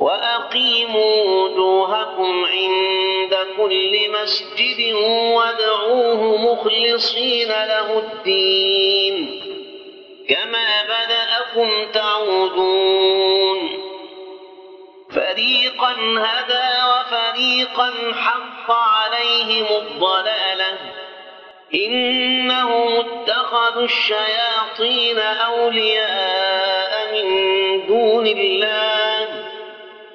وأقيموا وجوهكم عند كل مسجد وادعوه مخلصين له الدين. كما بدأكم تعودون. فريقا هدى وفريقا حق عليهم الضلالة. إنهم اتخذوا الشياطين أولياء من دون الله.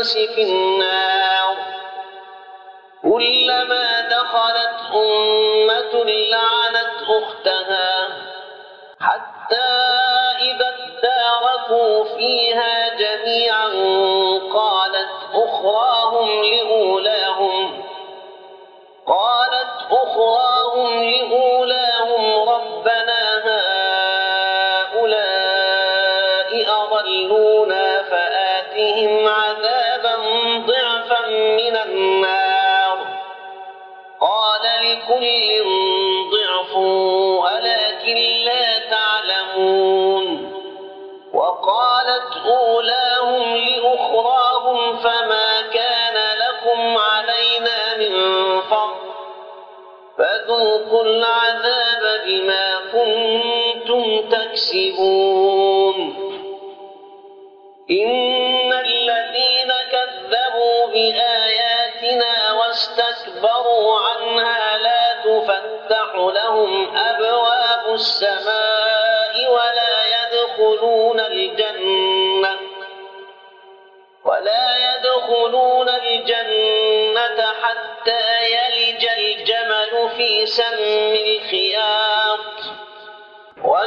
والإنس في النار كلما دخلت أمة لعنت أختها كنتم تكسبون إن الذين كذبوا بآياتنا واستكبروا عنها لا تفتح لهم أبواب السماء ولا يدخلون الجنة ولا يدخلون الجنة حتى يلج الجمل في سم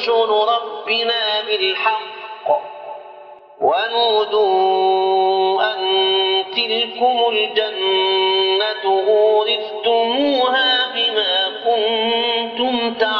رسل ربنا بالحق ونودوا أن تلكم الجنة أورثتموها بما كنتم تعملون.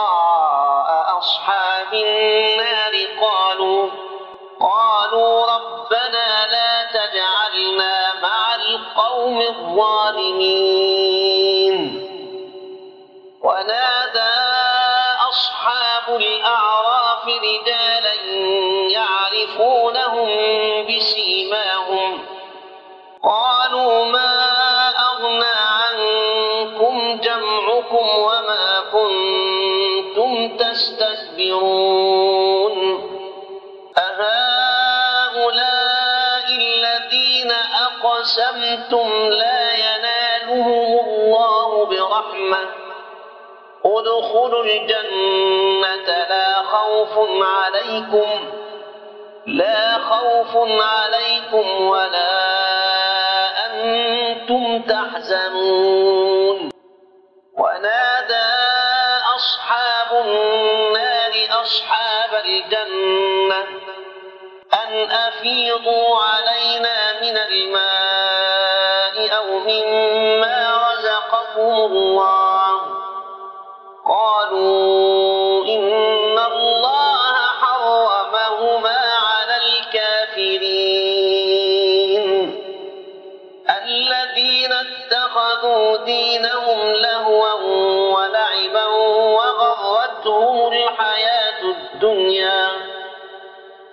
أصحاب النار قالوا قالوا ربنا لا تجعلنا مع القوم الظالمين. تستكبرون أهؤلاء الذين أقسمتم لا ينالهم الله برحمة. ادخلوا الجنة لا خوف عليكم لا خوف عليكم ولا أنتم تحزنون. ونادى الجنة. أن أفيضوا علينا من الماء أو مما رزقكم الله. قالوا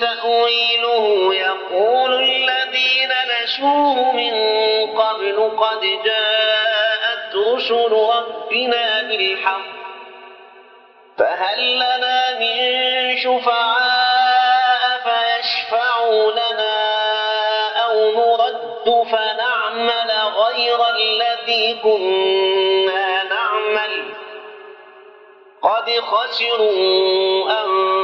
تأويله يقول الذين نشوه من قبل قد جاءت رسل ربنا بالحق فهل لنا من شفعاء فيشفعوا لنا أو نرد فنعمل غير الذي كنا نعمل قد خسروا أنفسهم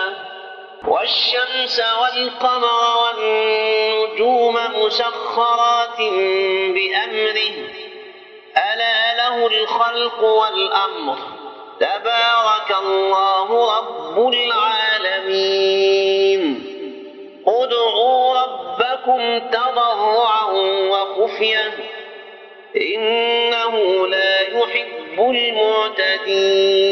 والشمس والقمر والنجوم مسخرات بأمره. ألا له الخلق والأمر. تبارك الله رب العالمين. ادعوا ربكم تضرعا وخفيا. إنه لا يحب المعتدين.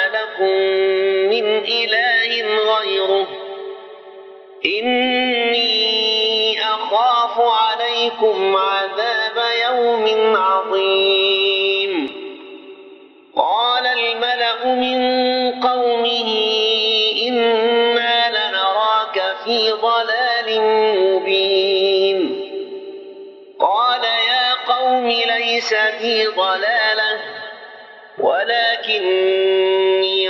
لكم من إله غيره. إني أخاف عليكم عذاب يوم عظيم. قال الملأ من قومه إنا لنراك في ضلال مبين. قال يا قوم ليس بي ضلالة ولكني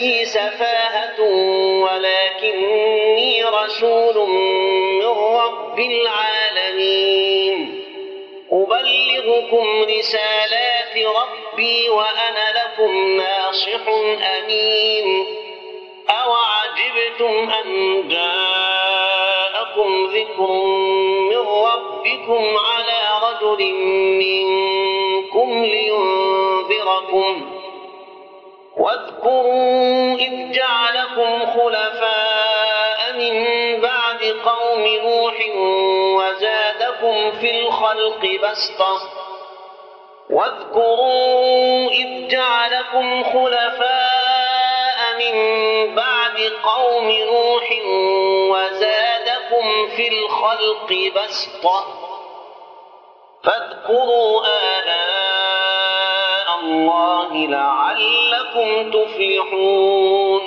بي سفاهة ولكني رسول من رب العالمين. أبلغكم رسالات ربي وأنا لكم ناصح أمين. أوعجبتم أن جاءكم ذكر من ربكم على رجل منكم لينذركم واذكروا إذ جعلكم خلفاء من بعد قوم نوح وزادكم في الخلق بسطة. واذكروا إذ جعلكم خلفاء من بعد قوم نوح وزادكم في الخلق بسطة. فاذكروا آلاء الله لعلكم تفلحون.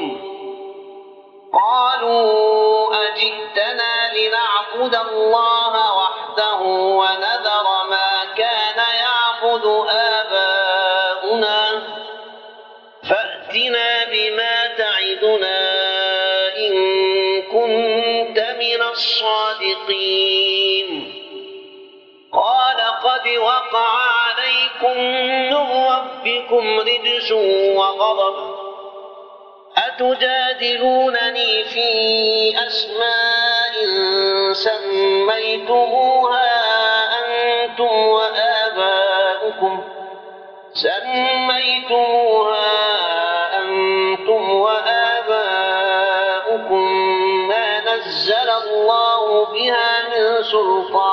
قالوا أجئتنا لنعبد الله وحده ونذر ما كان يعبد آباؤنا. فأتنا بما تعدنا إن كنت من الصادقين. قال قد وقع عليكم ربكم رجس وغضب أتجادلونني في أسماء سميتموها أنتم وآباؤكم سميتموها أنتم وآباؤكم ما نزل الله بها من سلطان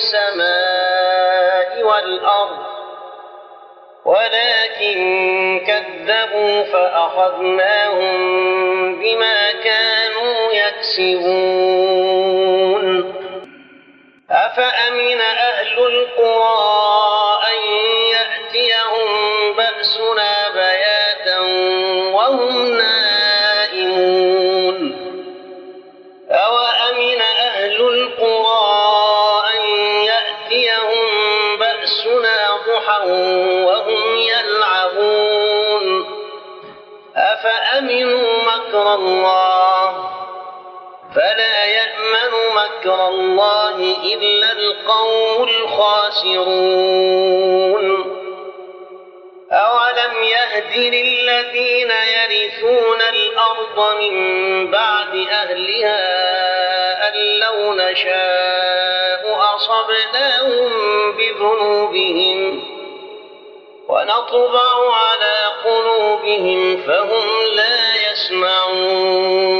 السماء والأرض ولكن كذبوا فأخذناهم بما كانوا يكسبون. أفأمن أهل القرى فلا يأمن مكر الله إلا القوم الخاسرون. أولم يهد للذين يرثون الأرض من بعد أهلها أن لو نشاء أصبناهم بذنوبهم ونطبع على قلوبهم فهم لا يسمعون.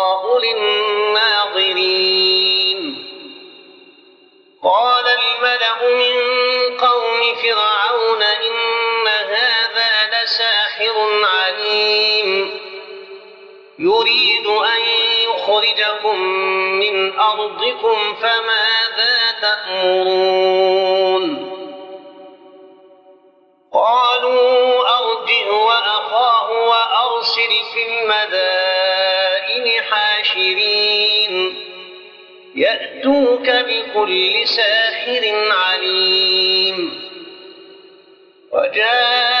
عليم يريد أن يخرجكم من أرضكم فماذا تأمرون؟ قالوا أرجع وأخاه وأرسل في المدائن حاشرين. يأتوك بكل ساحر عليم. وجاء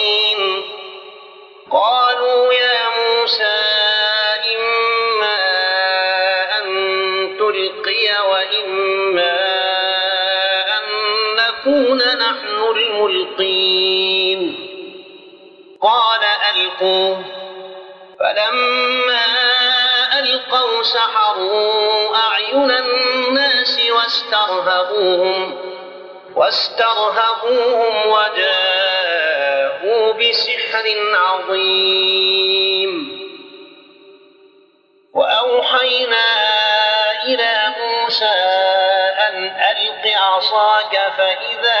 نحن الملقين قال ألقوا فلما ألقوا سحروا أعين الناس واسترهبوهم. واسترهبوهم وجاءوا بسحر عظيم. وأوحينا إلى موسى أن ألق عصاك فإذا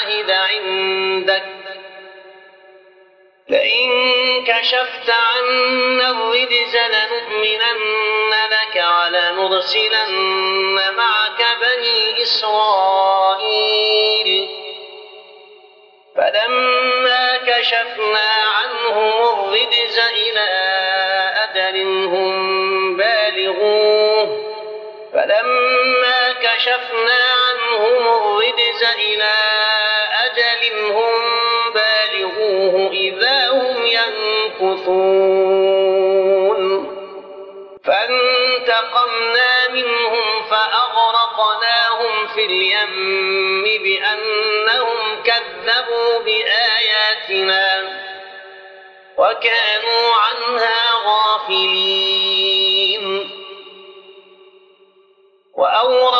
عهد عندك. لئن كشفت عنا الرجز لنؤمنن لك ولنرسلن معك بني إسرائيل. فلما كشفنا عنهم الرجز إلى أجل هم بالغوه. فلما كشفنا عنهم الرجز إلى أجل هم بالغوه إذا هم ينكثون. فانتقمنا منهم فأغرقناهم في اليم بأنهم كذبوا بآياتنا وكانوا عنها غافلين. وأورثنا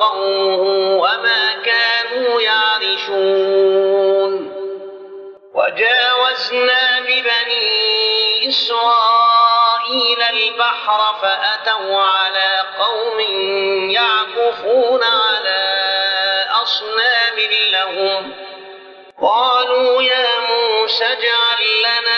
وقومه وما كانوا يعرشون. وجاوزنا ببني إسرائيل البحر فأتوا على قوم يعكفون على أصنام لهم. قالوا يا موسى اجعل لنا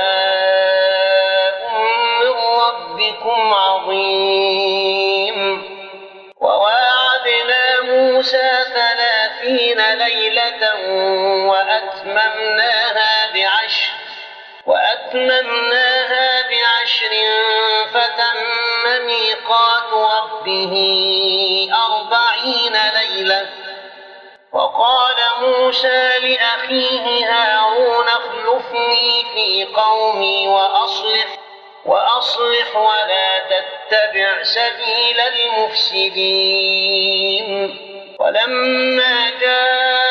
وأتممناها بعشر فتم ميقات ربه أربعين ليلة. وقال موسى لأخيه هارون اخلفني في قومي وأصلح وأصلح ولا تتبع سبيل المفسدين. ولما جاء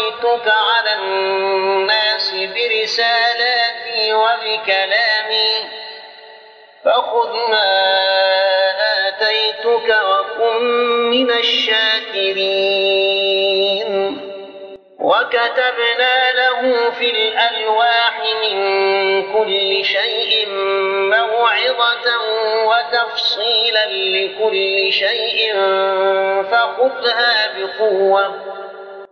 اصطفيتك على الناس برسالاتي وبكلامي فخذ ما آتيتك وكن من الشاكرين. وكتبنا له في الألواح من كل شيء موعظة وتفصيلا لكل شيء فخذها بقوة.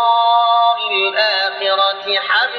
الآخرة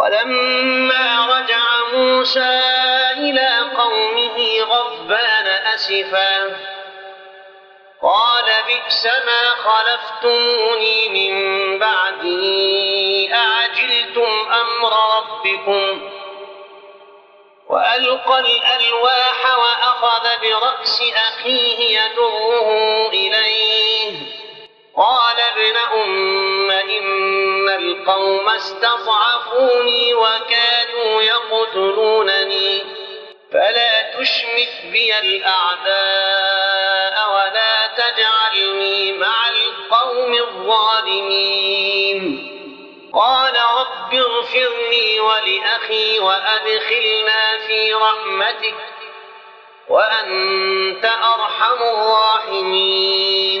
ولما رجع موسى إلى قومه غضبان أسفا قال بئس ما خلفتموني من بعدي أعجلتم أمر ربكم؟ وألقى الألواح وأخذ برأس أخيه يدعوه إليه. قال ابن أم إن القوم استضعفوني وكادوا يقتلونني فلا تشمت بي الأعداء ولا تجعلني مع القوم الظالمين. قال رب اغفر لي ولأخي وأدخلنا في رحمتك وأنت أرحم الراحمين.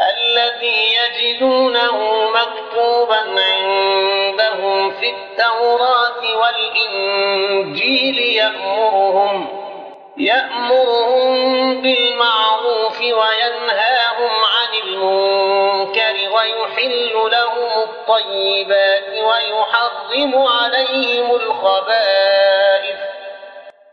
الذي يجدونه مكتوبا عندهم في التوراة والإنجيل يأمرهم يأمرهم بالمعروف وينهاهم عن المنكر ويحل لهم الطيبات ويحرم عليهم الخبائث.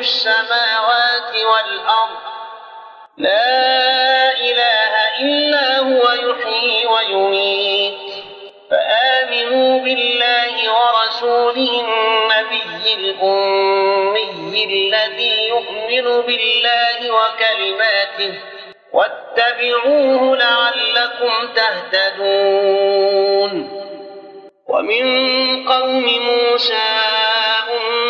السماوات والأرض. لا إله إلا هو يحيي ويميت. فآمنوا بالله ورسوله النبي الأمي الذي يؤمن بالله وكلماته. واتبعوه لعلكم تهتدون. ومن قوم موسى أمة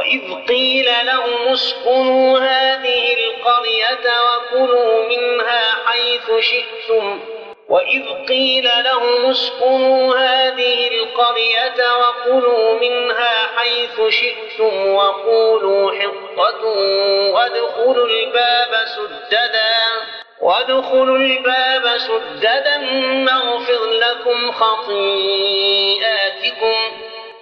وإذ قيل لهم اسكنوا هذه القرية وكلوا منها حيث شئتم وإذ قيل لهم اسكنوا هذه القرية وكلوا منها حيث شئتم وقولوا حطة وادخلوا الباب سددا وادخلوا الباب سددا نغفر لكم خطيئاتكم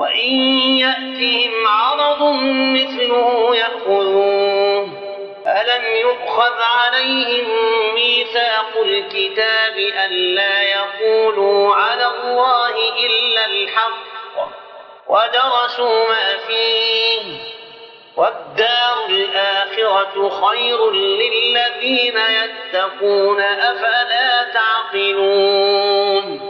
وإن يأتهم عرض مثله يأخذوه ألم يؤخذ عليهم ميثاق الكتاب ألا يقولوا على الله إلا الحق ودرسوا ما فيه والدار الآخرة خير للذين يتقون أفلا تعقلون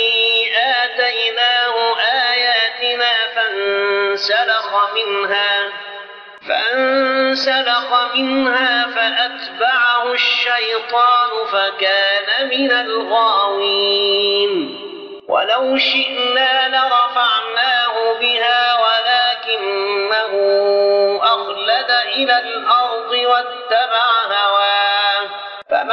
آتيناه آياتنا فانسلخ منها فانسلخ منها فأتبعه الشيطان فكان من الغاوين. ولو شئنا لرفعناه بها ولكنه أخلد إلى الأرض واتبع هواه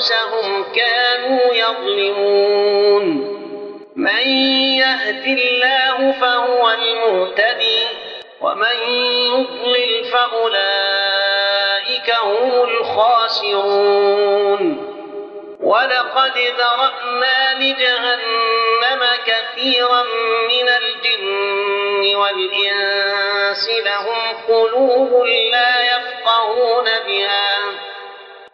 وأنفسهم كانوا يظلمون. من يهد الله فهو المهتدي ومن يضلل فأولئك هم الخاسرون. ولقد ذرأنا لجهنم كثيرا من الجن والإنس لهم قلوب لا يفقهون بها.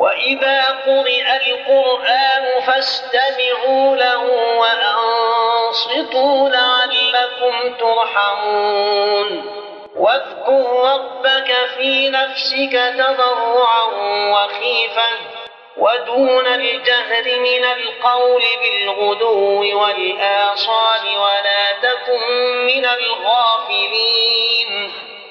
وإذا قرئ القرآن فاستمعوا له وأنصتوا لعلكم ترحمون واذكر ربك في نفسك تضرعا وخيفا ودون الجهر من القول بالغدو والآصال ولا تكن من الغافلين